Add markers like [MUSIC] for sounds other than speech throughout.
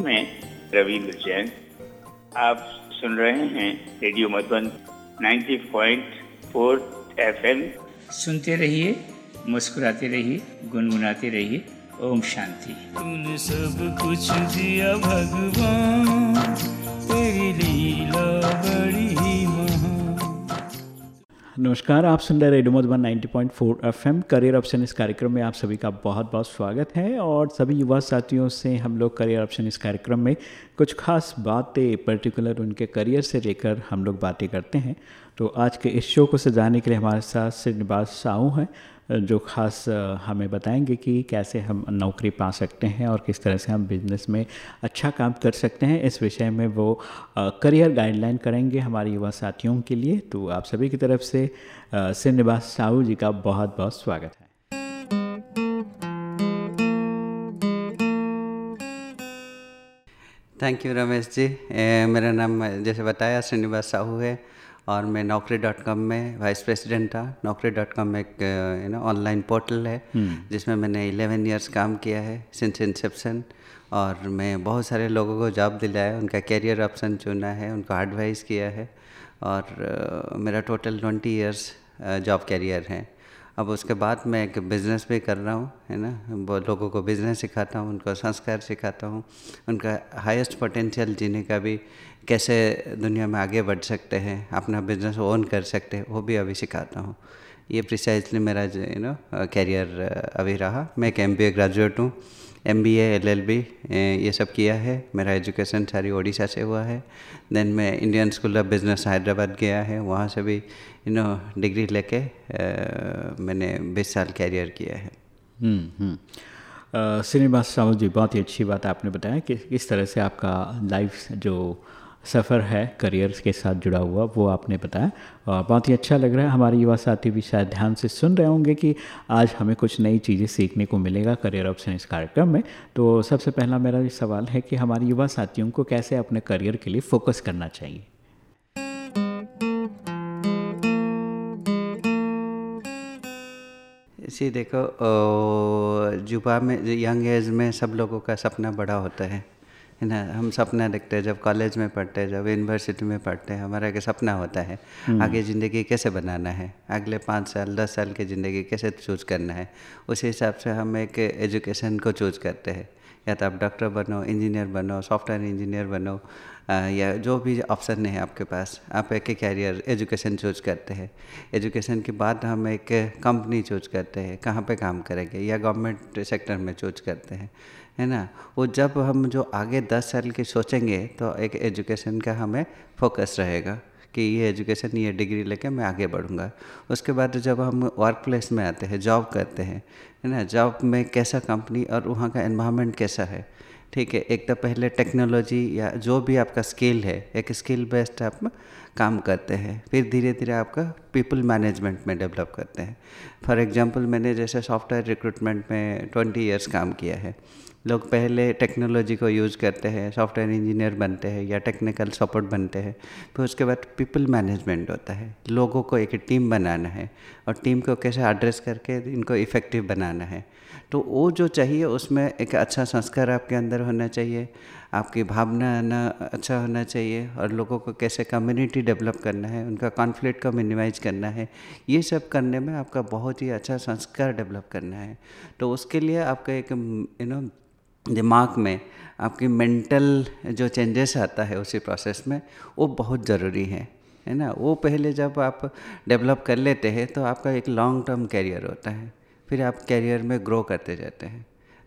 मैं रविंद्र जैन। आप सुन रहे हैं रेडियो मधुबन 90.4 एफएम। सुनते रहिए मुस्कुराते रहिए गुनगुनाते रहिए। ओम शांति। तूने सब कुछ दिया भगवान तेरे लीला नमस्कार, आप सुन रहे radio Madhuban 90.4 FM. Career option इस कार्यक्रम में आप सभी का बहुत बहुत स्वागत है और सभी युवा साथियों से हम लोग करियर ऑप्शन इस कार्यक्रम में कुछ खास बातें, पर्टिकुलर उनके करियर से लेकर हम लोग बातें करते हैं। तो आज के इस शो को सजाने के लिए हमारे साथ श्रीनिवास साहू हैं। जो ख़ास हमें बताएँगे कि कैसे हम नौकरी पा सकते हैं और किस तरह से हम बिज़नेस में अच्छा काम कर सकते हैं इस विषय में वो करियर गाइडलाइन करेंगे हमारे युवा साथियों के लिए। तो आप सभी की तरफ़ से श्रीनिवास साहू जी का बहुत बहुत स्वागत है। थैंक यू रमेश जी ए, मेरा नाम जैसे बताया श्रीनिवास साहू है। और मैं नौकरी डॉट कॉम में वाइस प्रेसिडेंट था। नौकरी डॉट कॉम एक यू नो ऑनलाइन पोर्टल है हम्म। जिसमें मैंने इलेवन ईयर्स काम किया है सिंस इंसेप्शन और मैं बहुत सारे लोगों को जॉब दिलाया उनका कैरियर ऑप्शन चुना है उनको एडवाइस किया है। और uh, मेरा total twenty years job career है। अब उसके बाद मैं एक बिज़नेस भी कर रहा हूँ, है ना? लोगों को बिज़नेस सिखाता हूँ, उनको संस्कार सिखाता हूँ, उनका हाईएस्ट पोटेंशियल जीने का भी कैसे दुनिया में आगे बढ़ सकते हैं, अपना बिज़नेस ओन कर सकते हैं, वो भी अभी सिखाता हूँ। ये प्रिसाइजली मेरा यू नो कैरियर अभी रहा। मैं एक एम ग्रेजुएट हूँ M B L L B ये सब किया है। मेरा एजुकेशन सारी ओडिशा से हुआ है। देन मैं Indian School of Business Hyderabad गया है, वहाँ से भी यू नो डिग्री लेके मैंने बीस साल कैरियर किया है। हम्म, हम्म। श्रीनिवास साहू जी बहुत ही अच्छी बात आपने बताया कि किस तरह से आपका लाइफ जो सफ़र है करियर के साथ जुड़ा हुआ वो आपने बताया। और बहुत ही अच्छा लग रहा है हमारे युवा साथी भी शायद ध्यान से सुन रहे होंगे कि आज हमें कुछ नई चीज़ें सीखने को मिलेगा करियर ऑप्शन इस कार्यक्रम में। तो सबसे पहला मेरा सवाल है कि हमारे युवा साथियों को कैसे अपने करियर के लिए फोकस करना चाहिए? इसी देखो युवा में यंग एज में सब लोगों का सपना बड़ा होता है। है ना? हम सपना देखते हैं जब कॉलेज में पढ़ते हैं जब यूनिवर्सिटी में पढ़ते हैं हमारा एक सपना होता है हम्म। आगे ज़िंदगी कैसे बनाना है? अगले पाँच साल दस साल की ज़िंदगी कैसे चूज़ करना है? उसी हिसाब से हम एक एजुकेशन को चूज़ करते हैं। या तो आप डॉक्टर बनो, इंजीनियर बनो, सॉफ्टवेयर इंजीनियर बनो या जो भी ऑप्शन है आपके पास, आप एक कैरियर एजुकेशन चूज़ करते हैं। एजुकेशन के बाद हम एक कंपनी चूज़ करते हैं, कहाँ पे काम करेंगे, या गवर्नमेंट सेक्टर में चूज़ करते हैं, है ना? वो जब हम जो आगे दस साल के सोचेंगे तो एक एजुकेशन का हमें फोकस रहेगा। कि ये एजुकेशन, ये डिग्री लेके मैं आगे बढ़ूँगा। उसके बाद जब हम वर्क प्लेस में आते हैं जॉब करते हैं, है ना? जॉब में कैसा कंपनी और वहाँ का एनवायरनमेंट कैसा है? ठीक है, एक तो पहले टेक्नोलॉजी या जो भी आपका स्किल है, एक स्किल बेस्ड आप काम करते हैं, फिर धीरे धीरे आपका पीपल मैनेजमेंट में डेवलप करते हैं। फॉर एग्जांपल मैंने जैसे सॉफ्टवेयर रिक्रूटमेंट में ट्वेंटी इयर्स काम किया है। लोग पहले टेक्नोलॉजी को यूज़ करते हैं सॉफ्टवेयर इंजीनियर बनते हैं या टेक्निकल सपोर्ट बनते हैं, फिर उसके बाद पीपल मैनेजमेंट होता है। लोगों को एक टीम बनाना है और टीम को कैसे एड्रेस करके इनको इफ़ेक्टिव बनाना है। तो वो जो चाहिए उसमें एक अच्छा संस्कार आपके अंदर होना चाहिए, आपकी भावना आना अच्छा होना चाहिए और लोगों को कैसे कम्युनिटी डेवलप करना है, उनका कॉन्फ्लिक्ट को मिनिमाइज करना है, ये सब करने में आपका बहुत ही अच्छा संस्कार डेवलप करना है। तो उसके लिए आपका एक यू नो दिमाग में आपकी मेंटल जो चेंजेस आता है उसी प्रोसेस में, वो बहुत ज़रूरी है है ना? वो पहले जब आप डेवलप कर लेते हैं तो आपका एक लॉन्ग टर्म कैरियर होता है, फिर आप कैरियर में ग्रो करते जाते हैं।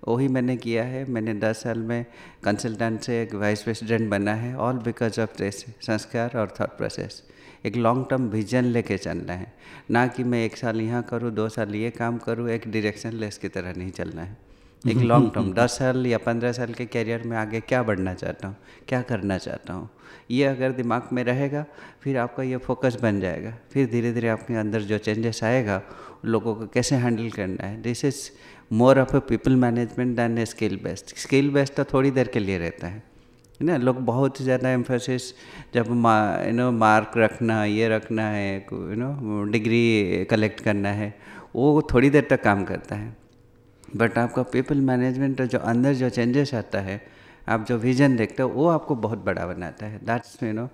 वही मैंने किया है, मैंने दस साल में कंसल्टेंट से एक वाइस प्रेसिडेंट बना है ऑल बिकॉज़ ऑफ़ दिस संस्कार और थॉट प्रोसेस एक लॉन्ग टर्म विजन लेके चलना है, ना कि मैं एक साल यहाँ करूँ, दो साल ये काम करूँ, एक डायरेक्शन लेस की तरह नहीं चलना है। एक लॉन्ग टर्म दस साल या पंद्रह साल के कैरियर में आगे क्या बढ़ना चाहता हूँ? क्या करना चाहता हूँ? ये अगर दिमाग में रहेगा फिर आपका ये फोकस बन जाएगा। फिर धीरे धीरे आपके अंदर जो चेंजेस आएगा लोगों को कैसे हैंडल करना है? This is more of a people management than a skill based skill based तो थोड़ी देर के लिए रहता है। है ना? लोग बहुत ज़्यादा एम्फोसिस जब यू नो मार्क रखना ये रखना है यू नो डिग्री कलेक्ट करना है वो थोड़ी देर तक काम करता है। बट आपका पीपल मैनेजमेंट जो अंदर जो चेंजेस आता है, आप जो विजन देखते हो, वो आपको बहुत बड़ा बनाता है। That's you know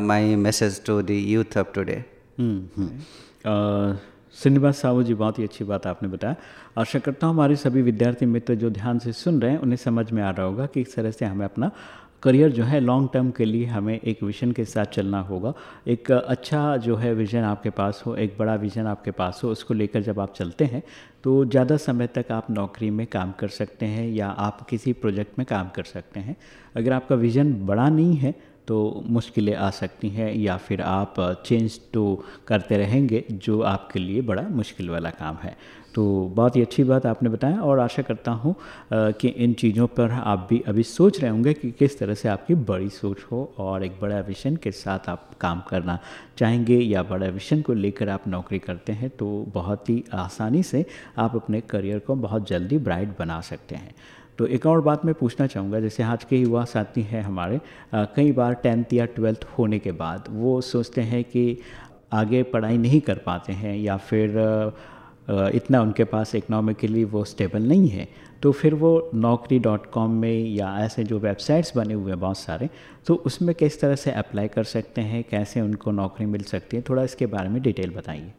my message to the youth of today Srinivas Sahu ji, बहुत ही अच्छी बात आपने बताया। आशा करता हूँ हमारे सभी विद्यार्थी मित्र जो ध्यान से सुन रहे हैं, उन्हें समझ में आ रहा होगा कि इस तरह से हमें अपना करियर जो है लॉन्ग टर्म के लिए हमें एक विजन के साथ चलना होगा। एक अच्छा जो है विजन आपके पास हो, एक बड़ा विजन आपके पास हो, उसको लेकर जब आप चलते हैं तो ज़्यादा समय तक आप नौकरी में काम कर सकते हैं या आप किसी प्रोजेक्ट में काम कर सकते हैं। अगर आपका विज़न बड़ा नहीं है तो मुश्किलें आ सकती हैं या फिर आप चेंज तो करते रहेंगे, जो आपके लिए बड़ा मुश्किल वाला काम है। तो बहुत ही अच्छी बात आपने बताया और आशा करता हूँ कि इन चीज़ों पर आप भी अभी सोच रहे होंगे कि किस तरह से आपकी बड़ी सोच हो और एक बड़ा विशन के साथ आप काम करना चाहेंगे या बड़ा विशन को लेकर आप नौकरी करते हैं तो बहुत ही आसानी से आप अपने करियर को बहुत जल्दी ब्राइट बना सकते हैं। तो एक और बात मैं पूछना चाहूँगा जैसे आज के युवा साथी हैं हमारे आ, कई बार टेंथ या ट्वेल्थ होने के बाद वो सोचते हैं कि आगे पढ़ाई नहीं कर पाते हैं या फिर आ, इतना उनके पास इकनॉमिकली वो स्टेबल नहीं है। तो फिर वो नौकरी डॉट कॉम में या ऐसे जो वेबसाइट्स बने हुए हैं बहुत सारे तो उसमें किस तरह से अप्लाई कर सकते हैं, कैसे उनको नौकरी मिल सकती है, थोड़ा इसके बारे में डिटेल बताइए।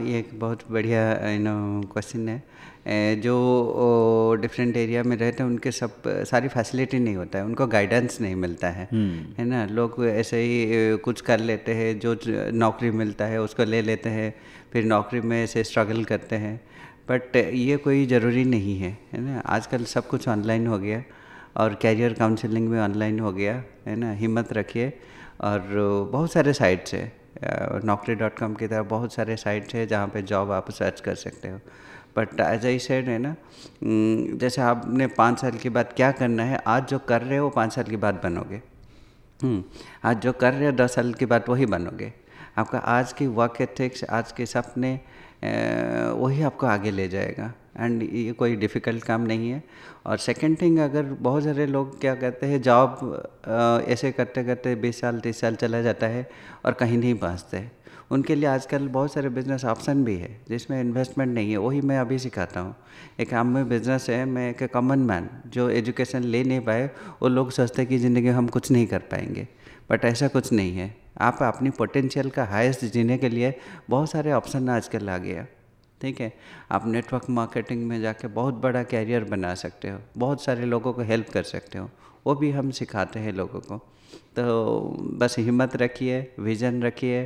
ये एक बहुत बढ़िया यू नो क्वेश्चन है। जो डिफरेंट एरिया में रहते हैं उनके सब सारी फैसिलिटी नहीं होता है। उनको गाइडेंस नहीं मिलता है। हम्म। है ना? लोग ऐसे ही कुछ कर लेते हैं जो नौकरी मिलता है उसको ले लेते हैं फिर नौकरी में ऐसे स्ट्रगल करते हैं। बट ये कोई ज़रूरी नहीं है है ना? आजकल सब कुछ ऑनलाइन हो गया और कैरियर काउंसलिंग भी ऑनलाइन हो गया है ना? हिम्मत रखिए और बहुत सारे साइट्स है। नौकरी डॉट कॉम की तरह बहुत सारे साइट्स है जहाँ पे जॉब आप सर्च कर सकते हो। बट एज आई सेड है ना जैसे आपने पाँच साल के बाद क्या करना है, आज जो कर रहे हो पाँच साल के बाद बनोगे। आज जो कर रहे हो दस साल के बाद वही बनोगे। आपका आज की वर्क एथिक्स आज के सपने वही आपको आगे ले जाएगा। एंड ये कोई डिफ़िकल्ट काम नहीं है। और सेकंड थिंग अगर बहुत सारे लोग क्या कहते हैं जॉब ऐसे करते करते बीस साल, तीस साल चला जाता है और कहीं नहीं पहुँचते उनके लिए आजकल बहुत सारे बिज़नेस ऑप्शन भी है, जिसमें इन्वेस्टमेंट नहीं है, वही मैं अभी सिखाता हूँ। एक आम में बिज़नेस है, मैं एक कॉमन मैन जो एजुकेशन ले नहीं पाए, वो लोग सोचते कि ज़िंदगी हम कुछ नहीं कर पाएँगे। बट ऐसा कुछ नहीं है। आप अपनी पोटेंशियल का हाईएस्ट जीने के लिए बहुत सारे ऑप्शन आजकल आ गया ठीक है आप नेटवर्क मार्केटिंग में जाके बहुत बड़ा कैरियर बना सकते हो, बहुत सारे लोगों को हेल्प कर सकते हो, वो भी हम सिखाते हैं लोगों को। तो बस हिम्मत रखिए विज़न रखिए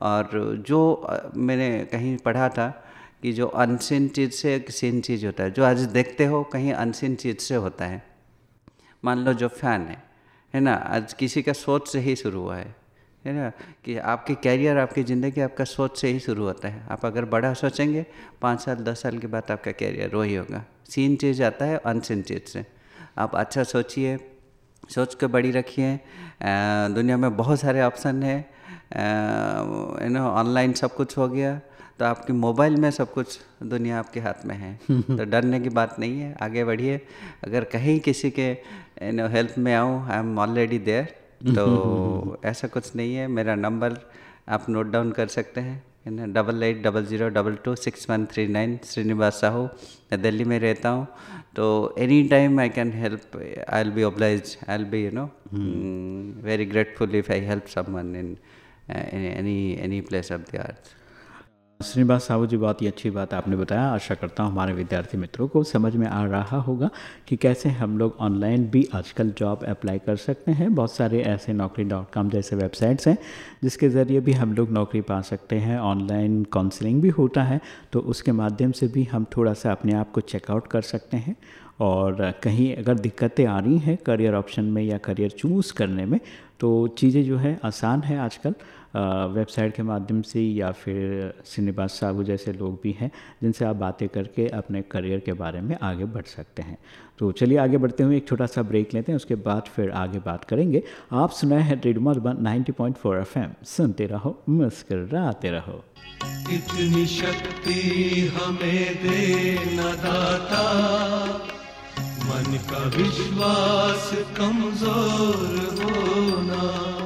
और जो मैंने कहीं पढ़ा था कि जो अनसिन चीज़ से एक सीन चीज़ होता है, जो आज देखते हो कहीं अनसिन चीज़ से होता है। मान लो जो फ़ैन है है ना? आज किसी का सोच से ही शुरू हुआ है। है ना कि आपकी कैरियर आपकी ज़िंदगी आपका सोच से ही शुरू होता है। आप अगर बड़ा सोचेंगे पाँच साल दस साल के बाद आपका कैरियर वही होगा। सीन चीज़ आता है अनसीन चीज़ से। आप अच्छा सोचिए सोच के बड़ी रखिए। दुनिया में बहुत सारे ऑप्शन है। यू नो ऑनलाइन सब कुछ हो गया तो आपके मोबाइल में सब कुछ दुनिया आपके हाथ में है। तो [LAUGHS] डरने की बात नहीं है आगे बढ़िए। अगर कहीं किसी के यू नो हेल्प में आऊँ आई एम ऑलरेडी देयर तो [LAUGHS] ऐसा कुछ नहीं है मेरा नंबर आप नोट डाउन कर सकते हैं। Double eight double zero double two six one three nine Srinivas Sahu मैं दिल्ली में रहता हूँ तो any time I can help I'll be oblige I'll be you know very grateful if I help someone in any any place of the earth Srinivas Sahu ji, बहुत ही अच्छी बात आपने बताया। आशा करता हूँ हमारे विद्यार्थी मित्रों को समझ में आ रहा होगा कि कैसे हम लोग ऑनलाइन भी आजकल जॉब अप्लाई कर सकते हैं। बहुत सारे ऐसे नौकरी डॉट कॉम जैसे वेबसाइट्स हैं, जिसके ज़रिए भी हम लोग नौकरी पा सकते हैं। ऑनलाइन काउंसलिंग भी होता है तो उसके माध्यम से भी हम थोड़ा सा अपने आप को चेकआउट कर सकते हैं। और कहीं अगर दिक्कतें आ रही हैं करियर ऑप्शन में या करियर चूज़ करने में तो चीज़ें जो है आसान है आजकल। वेबसाइट के माध्यम से या फिर श्रीनिवास साहू जैसे लोग भी हैं, जिनसे आप बातें करके अपने करियर के बारे में आगे बढ़ सकते हैं। तो चलिए आगे बढ़ते हुए एक छोटा सा ब्रेक लेते हैं, उसके बाद फिर आगे बात करेंगे। आप सुनाए हैं रेडियो मधुबन 90.4 एफएम। सुनते रहो, मुस्कराते रहो। इतनी शक्ति हमें दे न दाता, मन का विश्वास कमज़ोर होना।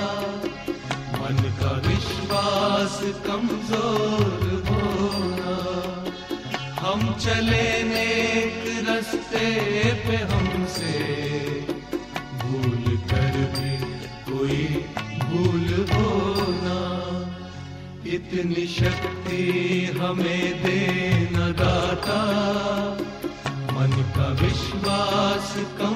विश्वास कमज़ोर होना। हम चले नेक रस्ते पे हमसे। भूल कर भी कोई भूल होना। इतनी शक्ति हमें देना दाता। मन का विश्वास कमज़ोर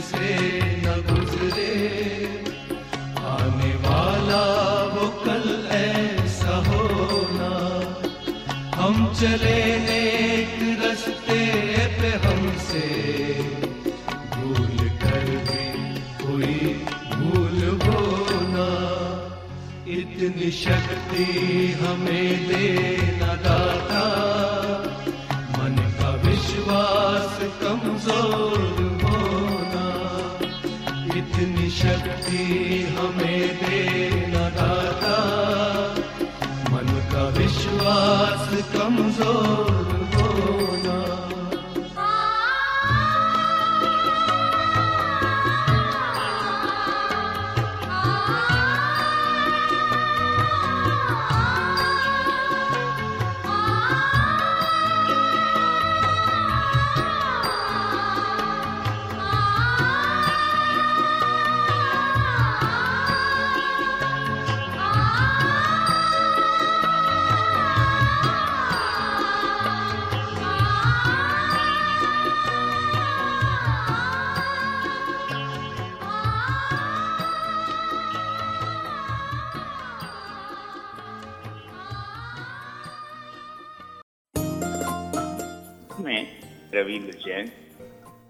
से न गुजरे। आने वाला वो कल ऐसा होना। हम चले नेक रस्ते पे हमसे। भूल कर भी कोई भूल होना। इतनी शक्ति हमें देना हमें देना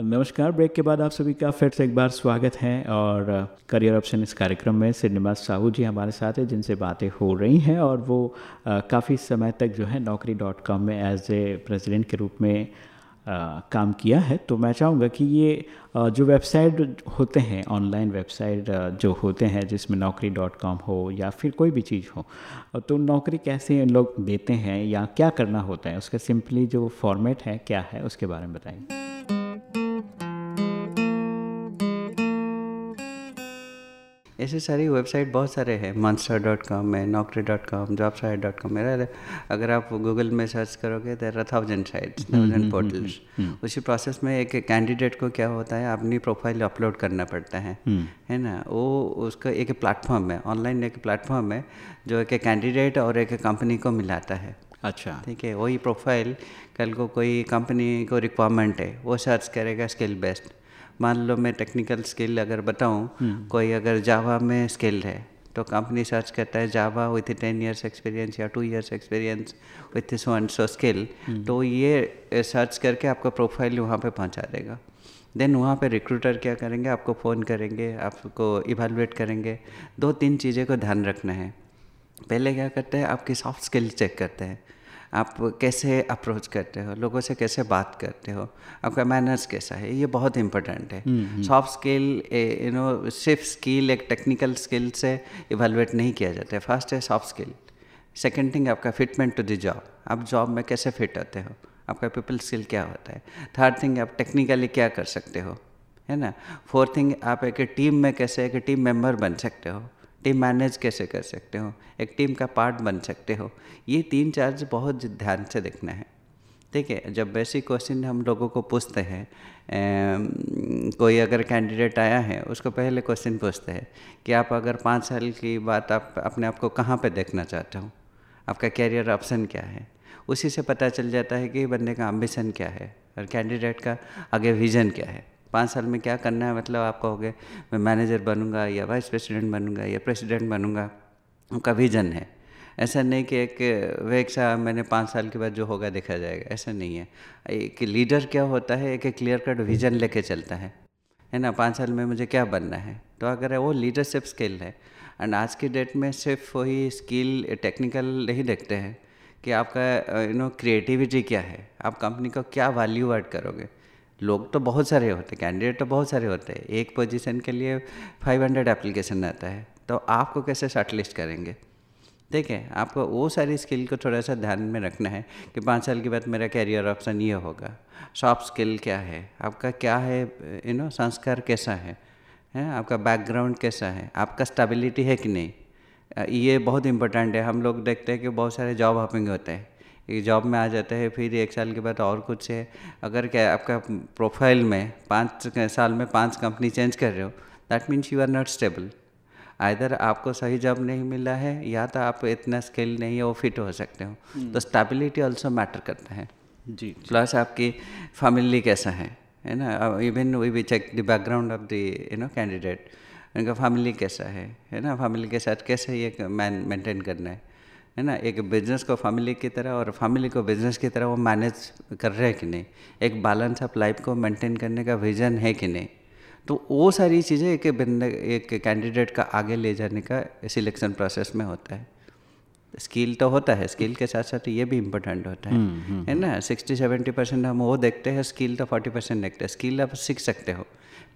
नमस्कार ब्रेक के बाद आप सभी का फिर से एक बार स्वागत है और करियर ऑप्शन इस कार्यक्रम में श्रीनिवास साहू जी हमारे साथ हैं जिनसे बातें हो रही हैं और वो काफ़ी समय तक जो है नौकरी डॉट कॉम में एज ए प्रेसिडेंट के रूप में आ, काम किया है। तो मैं चाहूँगा कि ये आ, जो वेबसाइट होते हैं ऑनलाइन वेबसाइट जो होते हैं जिसमें नौकरी डॉट कॉम हो या फिर कोई भी चीज़ हो तो नौकरी कैसे लोग देते हैं या क्या करना होता है उसका सिंपली जो फॉर्मेट है क्या है उसके बारे में बताइए। ऐसे सारी वेबसाइट बहुत सारे हैं मानस्टर डॉट कॉम है Naukri dot com job site dot com मेरा अगर आप गूगल में सर्च करोगे there are thousand sites thousand portals उसी प्रोसेस में एक कैंडिडेट को क्या होता है अपनी प्रोफ़ाइल अपलोड करना पड़ता है हम्म। है ना? वो उसका एक प्लेटफॉर्म है ऑनलाइन एक प्लेटफॉर्म है जो एक कैंडिडेट और एक कंपनी को मिलाता है। अच्छा। ठीक है वही प्रोफ़ाइल कल को कोई कंपनी को रिक्वायरमेंट है वो सर्च करेगा स्किल बेस्ड मान लो मैं टेक्निकल स्किल अगर बताऊँ कोई अगर जावा में स्किल है तो कंपनी सर्च करता है Java with ten years experience या two years experience with so and so skill तो ये सर्च करके आपका प्रोफ़ाइल वहाँ पे पहुँचा देगा। देन वहाँ पे रिक्रूटर क्या करेंगे? आपको फ़ोन करेंगे आपको इवेलुएट करेंगे। दो तीन चीज़ें को ध्यान रखना है। पहले क्या करते हैं? आपकी सॉफ्ट स्किल चेक करते हैं। आप कैसे अप्रोच करते हो? लोगों से कैसे बात करते हो? आपका मैनर्स कैसा है? ये बहुत इंपॉर्टेंट है। सॉफ्ट स्किल यू नो सिर्फ़ स्किल एक टेक्निकल स्किल से इवेलुएट नहीं किया जाता है। फ़र्स्ट है सॉफ्ट स्किल सेकेंड थिंग आपका फिटमेंट टू द जॉब आप जॉब में कैसे फिट होते हो? आपका पीपल स्किल क्या होता है? थर्ड थिंग आप टेक्निकली क्या कर सकते हो? है ना? फोर्थ थिंग आप एक टीम में कैसे एक टीम मेंबर बन सकते हो? टीम मैनेज कैसे कर सकते हो? एक टीम का पार्ट बन सकते हो। ये तीन चार्ज बहुत ध्यान से देखना है। ठीक है, जब बेसिक क्वेश्चन हम लोगों को पूछते हैं कोई अगर कैंडिडेट आया है, उसको पहले क्वेश्चन पूछते हैं, कि आप अगर पाँच साल की बात आप अपने आप को कहाँ पे देखना चाहते हो? आपका कैरियर ऑप्शन क्या है? उसी से पता चल जाता है कि बंदे का एम्बिशन क्या है? और कैंडिडेट का आगे विजन क्या है? पाँच साल में क्या करना है? मतलब आप कहोगे, मैं मैनेजर बनूँगा या वाइस प्रेसिडेंट बनूँगा या प्रेसिडेंट बनूँगा। उनका विजन है। ऐसा नहीं कि एक वेग सा मैंने पाँच साल के बाद जो होगा देखा जाएगा। ऐसा नहीं है। एक लीडर क्या होता है? एक क्लियर कट विजन लेके चलता है। है ना? पाँच साल में मुझे क्या बनना है? तो अगर वो लीडरशिप स्किल है, एंड आज की डेट में सिर्फ़ वही स्किल, टेक्निकल नहीं देखते हैं कि आपका, यू नो, क्रिएटिविटी क्या है? आप कंपनी को क्या वैल्यू ऐड करोगे? लोग तो बहुत सारे होते हैं कैंडिडेट तो बहुत सारे होते हैं एक पोजीशन के लिए 500 एप्लीकेशन आता है तो आपको कैसे शॉर्टलिस्ट करेंगे? ठीक है आपको वो सारी स्किल को थोड़ा सा ध्यान में रखना है कि पाँच साल के बाद मेरा कैरियर ऑप्शन ये होगा। सॉफ्ट स्किल क्या है? आपका क्या है यू नो संस्कार कैसा है? हैं? आपका बैकग्राउंड कैसा है? आपका स्टेबिलिटी है कि नहीं? ये बहुत इंपॉर्टेंट है। हम लोग देखते हैं कि बहुत सारे जॉब हॉपिंग होते हैं। जॉब में आ जाते हैं फिर एक साल के बाद और कुछ है। अगर क्या आपका प्रोफ़ाइल में पाँच साल में पाँच कंपनी चेंज कर रहे हो that means you are not stable either आपको सही जॉब नहीं मिला है या तो आप इतना स्किल नहीं है वो फिट हो सकते हो। हम्म। तो स्टेबिलिटी ऑल्सो मैटर करता है। जी प्लस आपकी फैमिली कैसा है है ना? Even we we check the background of the you know candidate उनका फैमिली कैसा है है ना? फैमिली के साथ कैसे ये मैन मेंटेन करना है? है ना? एक बिज़नेस को फैमिली की तरह और फैमिली को बिज़नेस की तरह वो मैनेज कर रहे हैं कि नहीं? एक बैलेंस ऑफ़ लाइफ को मेंटेन करने का विजन है कि नहीं? तो वो सारी चीज़ें एक बंदे एक कैंडिडेट का आगे ले जाने का सिलेक्शन प्रोसेस में होता है। स्किल तो होता है स्किल के साथ साथ ये भी इम्पोर्टेंट होता है। है ना? सिक्सटी सेवेंटी परसेंट हम वो देखते हैं स्किल तो फोर्टी परसेंट देखते हैं। स्किल आप सीख सकते हो।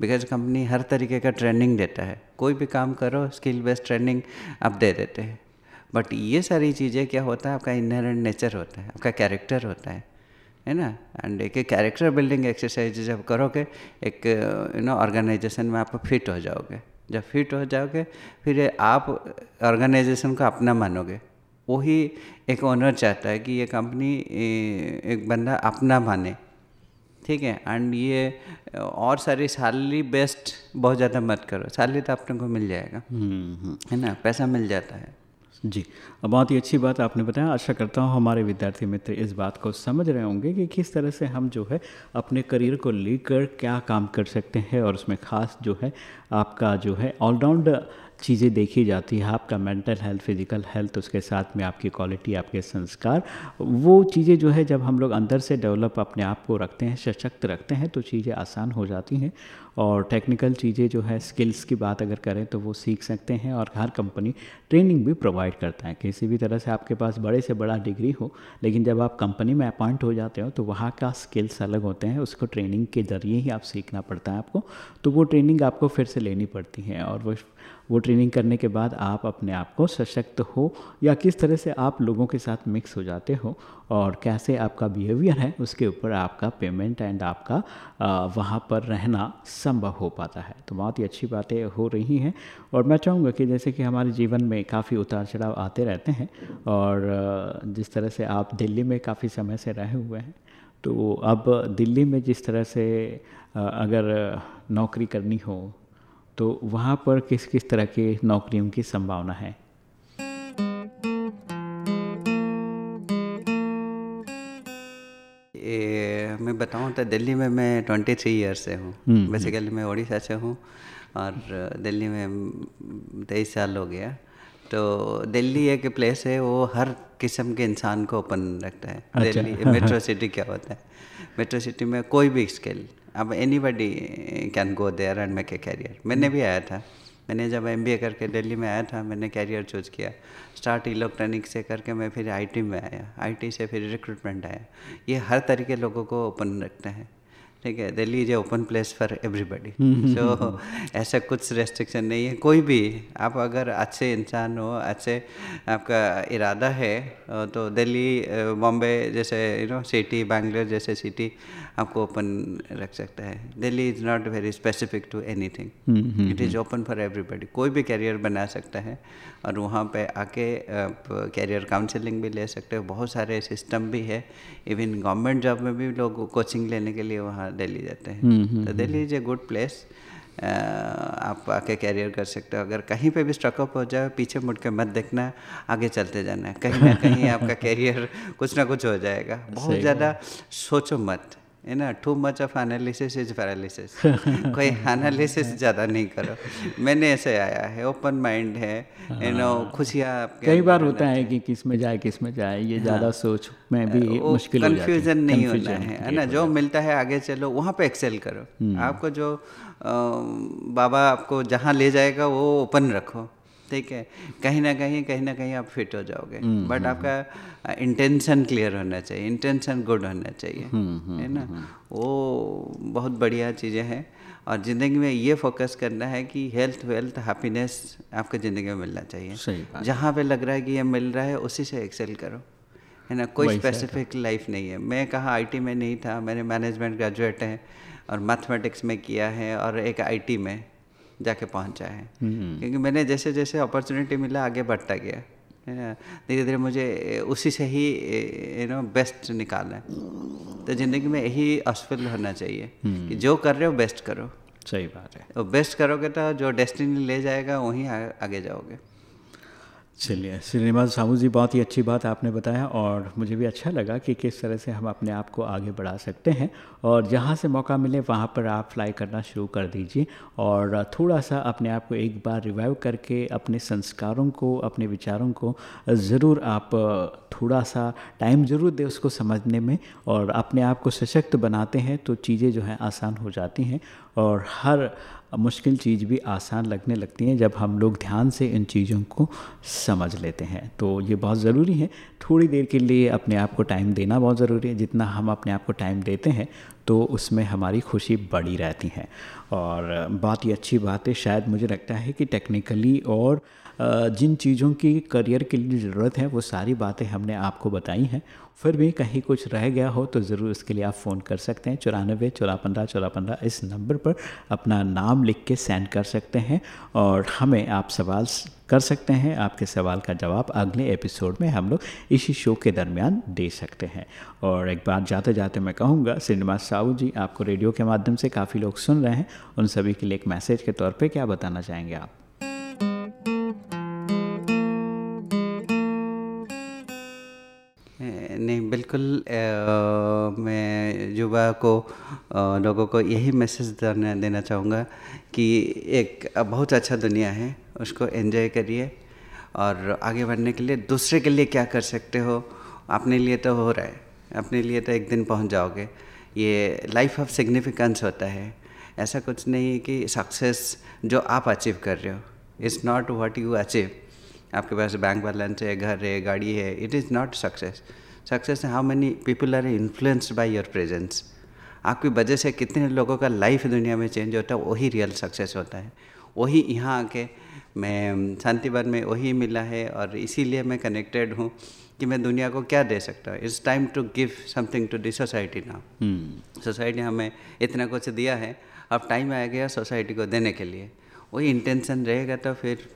बिकॉज़ कंपनी हर तरीके का ट्रेनिंग देता है। कोई भी काम करो स्किल बेस्ड ट्रेनिंग आप दे देते हैं। बट ये सारी चीज़ें क्या होता है? आपका इनहेरेंट नेचर होता है आपका कैरेक्टर होता है है ना? एंड एक कैरेक्टर बिल्डिंग एक्सरसाइज जब करोगे एक यू नो ऑर्गेनाइजेशन में आप फिट हो जाओगे। जब फिट हो जाओगे फिर आप ऑर्गेनाइजेशन को अपना मानोगे। वही एक ओनर चाहता है कि ये कंपनी एक बंदा अपना माने। ठीक है? एंड ये और सारी सैलरी बेस्ट बहुत ज़्यादा मत करो। सैलरी तो अपने को मिल जाएगा। है ना? पैसा मिल जाता है। जी बहुत ही अच्छी बात आपने बताया। आशा करता हूँ हमारे विद्यार्थी मित्र इस बात को समझ रहे होंगे कि किस तरह से हम जो है अपने करियर को लेकर क्या काम कर सकते हैं और उसमें ख़ास जो है आपका जो है ऑलराउंड चीज़ें देखी जाती है, आपका मेंटल हेल्थ फ़िज़िकल हेल्थ उसके साथ में आपकी क्वालिटी आपके संस्कार, वो चीज़ें जो है, जब हम लोग अंदर से डेवलप अपने आप को रखते हैं, सशक्त रखते हैं तो चीज़ें आसान हो जाती हैं। और टेक्निकल चीज़ें जो है स्किल्स की बात अगर करें तो वो सीख सकते हैं और हर कंपनी ट्रेनिंग भी प्रोवाइड करता है। किसी भी तरह से आपके पास बड़े से बड़ा डिग्री हो, लेकिन जब आप कंपनी में अपॉइंट हो जाते हो तो वहाँ का स्किल्स अलग होते हैं, उसको ट्रेनिंग के ज़रिए ही आप सीखना पड़ता है आपको तो वो ट्रेनिंग आपको फिर से लेनी पड़ती है। और वो वो ट्रेनिंग करने के बाद आप अपने आप को सशक्त हो या किस तरह से आप लोगों के साथ मिक्स हो जाते हो और कैसे आपका बिहेवियर है, उसके ऊपर आपका पेमेंट एंड आपका वहाँ पर रहना संभव हो पाता है। तो बहुत ही अच्छी बातें हो रही हैं और मैं चाहूँगा कि जैसे कि हमारे जीवन में काफ़ी उतार चढ़ाव आते रहते हैं और जिस तरह से आप दिल्ली में काफ़ी समय से रहे हुए हैं तो अब दिल्ली में जिस तरह से अगर नौकरी करनी हो तो वहाँ पर किस किस तरह के नौकरियों की संभावना है? ए, मैं बताऊँ तो दिल्ली में मैं ट्वेंटी थ्री ईयर से हूँ। बेसिकली हम्म, मैं उड़ीसा से हूँ और दिल्ली में तेईस साल हो गया। तो दिल्ली एक प्लेस है वो हर किस्म के इंसान को ओपन रखता है। अच्छा। दिल्ली मेट्रो सिटी क्या होता है? मेट्रो सिटी में कोई भी स्किल अब anybody can go there and make a career मैंने भी आया था। मैंने जब एमबीए करके दिल्ली में आया था मैंने कैरियर चूज़ किया। स्टार्ट इलेक्ट्रॉनिक से करके मैं फिर आईटी में आया। आईटी से फिर रिक्रूटमेंट आया। ये हर तरीके लोगों को ओपन रखते हैं। ठीक है Delhi is a open place for everybody so ऐसा कुछ रेस्ट्रिक्शन नहीं है। कोई भी आप अगर अच्छे इंसान हो अच्छे आपका इरादा है तो दिल्ली बॉम्बे जैसे यू नो सिटी बैंगलोर जैसे सिटी आपको ओपन रख सकता है। Delhi is not very specific to anything it is open for everybody कोई भी कैरियर बना सकता है और वहाँ पे आके आप कैरियर काउंसलिंग भी ले सकते हो। बहुत सारे सिस्टम भी है। इवन गवर्नमेंट जॉब में भी लोग कोचिंग लेने के लिए वहाँ दिल्ली जाते हैं। हम्म, हम्म, तो Delhi is a good place आप आके कैरियर कर सकते हो। अगर कहीं पे भी स्ट्रकअप हो जाए पीछे मुड़ के मत देखना। आगे चलते जाना। है कहीं ना कहीं आपका [LAUGHS] कैरियर कुछ ना कुछ हो जाएगा। बहुत ज़्यादा सोचो मत। है ना too much of analysis is paralysis कोई एनालिसिस ज़्यादा नहीं करो। मैंने ऐसे आया है ओपन माइंड है यू नो हाँ। खुशियाँ कई बार होता है कि किसमें जाए किसमें जाए ये ज़्यादा हाँ। सोच में भी मुश्किल कन्फ्यूज़न नहीं होना है है ना? जो मिलता है आगे चलो वहाँ पे एक्सेल करो। हम्म। आपको जो बाबा आपको जहाँ ले जाएगा वो ओपन रखो। ठीक है कहीं ना कहीं कहीं ना कहीं आप फिट हो जाओगे। बट हम्म, हम्म, आपका इंटेंशन क्लियर होना चाहिए इंटेंशन गुड होना चाहिए हम्म, है ना? वो बहुत बढ़िया चीज़ें हैं। और ज़िंदगी में ये फोकस करना है कि हेल्थ वेल्थ हैप्पीनेस आपको ज़िंदगी में मिलना चाहिए। जहाँ पे लग रहा है कि ये मिल रहा है उसी से एक्सेल करो है ना? कोई स्पेसिफिक लाइफ नहीं है। मैं कहा आईटी में नहीं था मैंने मैनेजमेंट ग्रेजुएट है और मैथमेटिक्स में किया है और एक आईटी में। जाके पहुँचा है हम्म। क्योंकि मैंने जैसे जैसे अपॉर्चुनिटी मिला आगे बढ़ता गया। धीरे धीरे मुझे उसी से ही यू नो बेस्ट निकालना है। तो ज़िंदगी में यही असफल होना चाहिए हम्म। कि जो कर रहे हो बेस्ट करो। सही बात है। और बेस्ट करोगे तो जो डेस्टिनी ले जाएगा वहीं आगे जाओगे। चलिए, श्रीनिवास साहू जी, बहुत ही अच्छी बात आपने बताया और मुझे भी अच्छा लगा कि किस तरह से हम अपने आप को आगे बढ़ा सकते हैं और जहाँ से मौका मिले वहाँ पर आप फ्लाई करना शुरू कर दीजिए और थोड़ा सा अपने आप को एक बार रिवाइव करके अपने संस्कारों को, अपने विचारों को ज़रूर आप थोड़ा सा टाइम ज़रूर दें उसको समझने में और अपने आप को सशक्त बनाते हैं तो चीज़ें जो हैं आसान हो जाती हैं और हर मुश्किल चीज़ भी आसान लगने लगती हैं जब हम लोग ध्यान से इन चीज़ों को समझ लेते हैं। तो ये बहुत ज़रूरी है। थोड़ी देर के लिए अपने आप को टाइम देना बहुत ज़रूरी है। जितना हम अपने आप को टाइम देते हैं तो उसमें हमारी खुशी बड़ी रहती है। और बहुत ही अच्छी बात है। शायद मुझे लगता है कि टेक्निकली और जिन चीज़ों की करियर के लिए ज़रूरत है, वो सारी बातें हमने आपको बताई हैं। फिर भी कहीं कुछ रह गया हो तो ज़रूर इसके लिए आप फ़ोन कर सकते हैं। चौरानबे चौरा पंद्रह चौरा पंद्रह इस नंबर पर अपना नाम लिख के सेंड कर सकते हैं और हमें आप सवाल कर सकते हैं। आपके सवाल का जवाब अगले एपिसोड में हम लोग इसी शो के दरमियान दे सकते हैं। और एक बार जाते जाते मैं कहूँगा श्रीनिवास साहू जी आपको रेडियो के माध्यम से काफ़ी लोग सुन रहे हैं। उन सभी के लिए एक मैसेज के तौर पर क्या बताना चाहेंगे आप? नहीं बिल्कुल आ, मैं युवा को आ, लोगों को यही मैसेज देना देना चाहूँगा कि एक बहुत अच्छा दुनिया है उसको एंजॉय करिए और आगे बढ़ने के लिए दूसरे के लिए क्या कर सकते हो अपने लिए तो हो रहा है अपने लिए तो एक दिन पहुँच जाओगे। ये लाइफ ऑफ़ सिग्निफिकेंस होता है। ऐसा कुछ नहीं कि सक्सेस जो आप अचीव कर रहे हो is not what you achieve आपके पास बैंक बैलेंस है घर है गाड़ी है it is not success success how many people are influenced by your presence आपकी वजह से कितने लोगों का लाइफ दुनिया में चेंज होता है वही रियल सक्सेस होता है। वही यहाँ आके मैं शांतिवन में वही मिला है और इसीलिए मैं कनेक्टेड हूँ कि मैं दुनिया को क्या दे सकता हूँ। It's time to give something to the society now society हमें इतना कुछ दिया है अब टाइम आ गया सोसाइटी को देने के लिए। वही इंटेंशन रहेगा तो फिर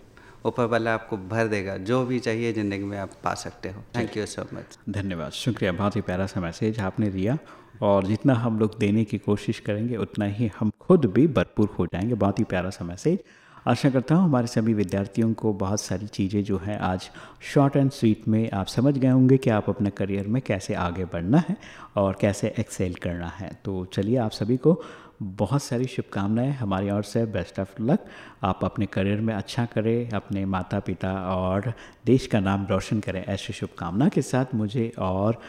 ऊपर वाला आपको भर देगा, जो भी चाहिए ज़िंदगी में आप पा सकते हो। थैंक यू सो मच धन्यवाद। शुक्रिया, बहुत ही प्यारा सा मैसेज आपने दिया। और जितना हम लोग देने की कोशिश करेंगे, उतना ही हम खुद भी भरपूर हो जाएँगे। बहुत ही प्यारा सा मैसेज। आशा करता हूँ हमारे सभी विद्यार्थियों को बहुत सारी चीज़ें जो हैं आज शॉर्ट एंड स्वीट में आप समझ गए होंगे कि आप अपने करियर में कैसे आगे बढ़ना है और कैसे एक्सेल करना है। तो चलिए आप सभी को बहुत सारी शुभकामनाएँ, हमारी ओर से बेस्ट ऑफ़ लक आप अपने करियर में अच्छा करें, अपने माता पिता और देश का नाम रोशन करें। ऐसी शुभकामना के साथ मुझे और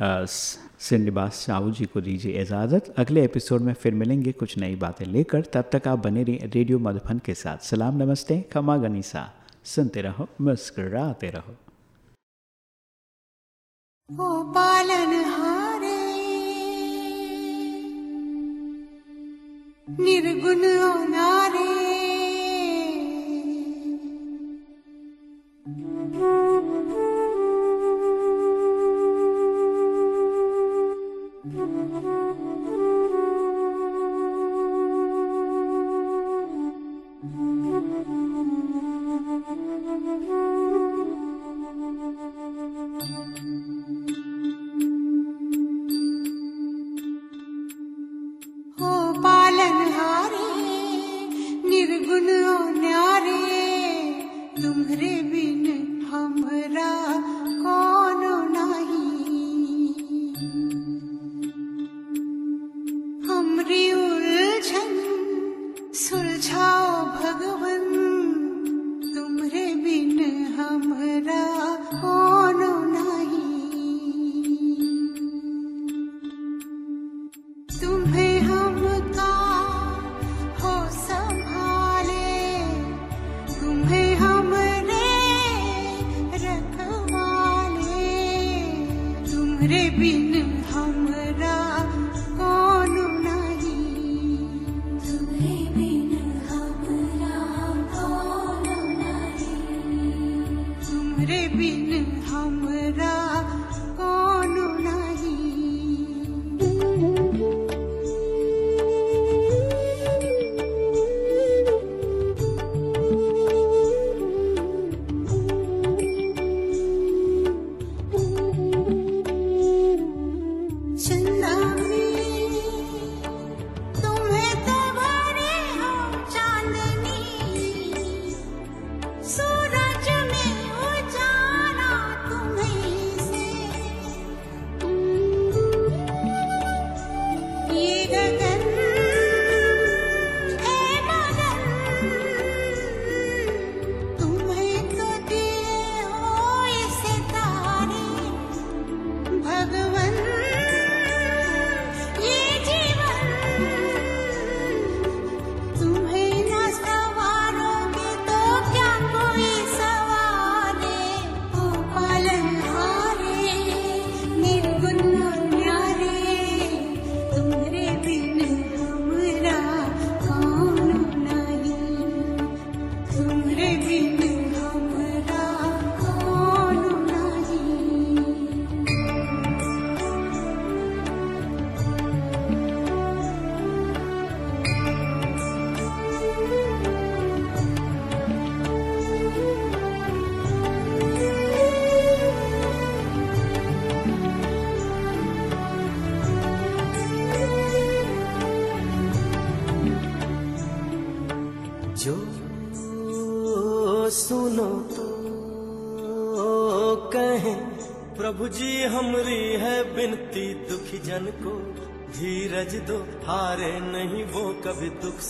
श्रीनिवास साहू जी को दीजिए इजाज़त। अगले एपिसोड में फिर मिलेंगे कुछ नई बातें लेकर। तब तक आप बने रहिए रेडियो मधुबन के साथ। सलाम, नमस्ते, खमा गनीसा। सुनते रहो, मुस्कराते रहो। ओ पालन हारे, निर्गुण नारे हो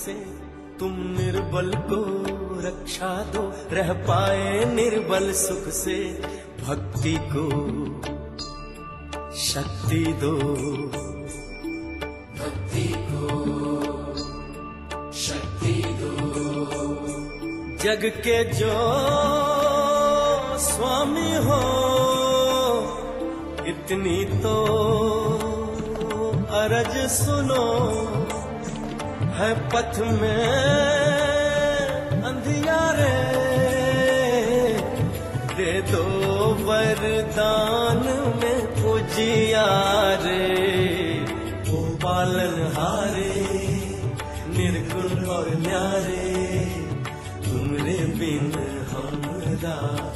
से तुम निर्बल को रक्षा दो। रह पाए निर्बल सुख से भक्ति को शक्ति दो। भक्ति को शक्ति दो। जग के जो स्वामी हो इतनी तो अरज सुनो। है पथ में अंधियारे। दे दो वरदान में पुजियारे। ओ पालन हारे, निर्गुण और न्यारे। तुमरे बिन हमरा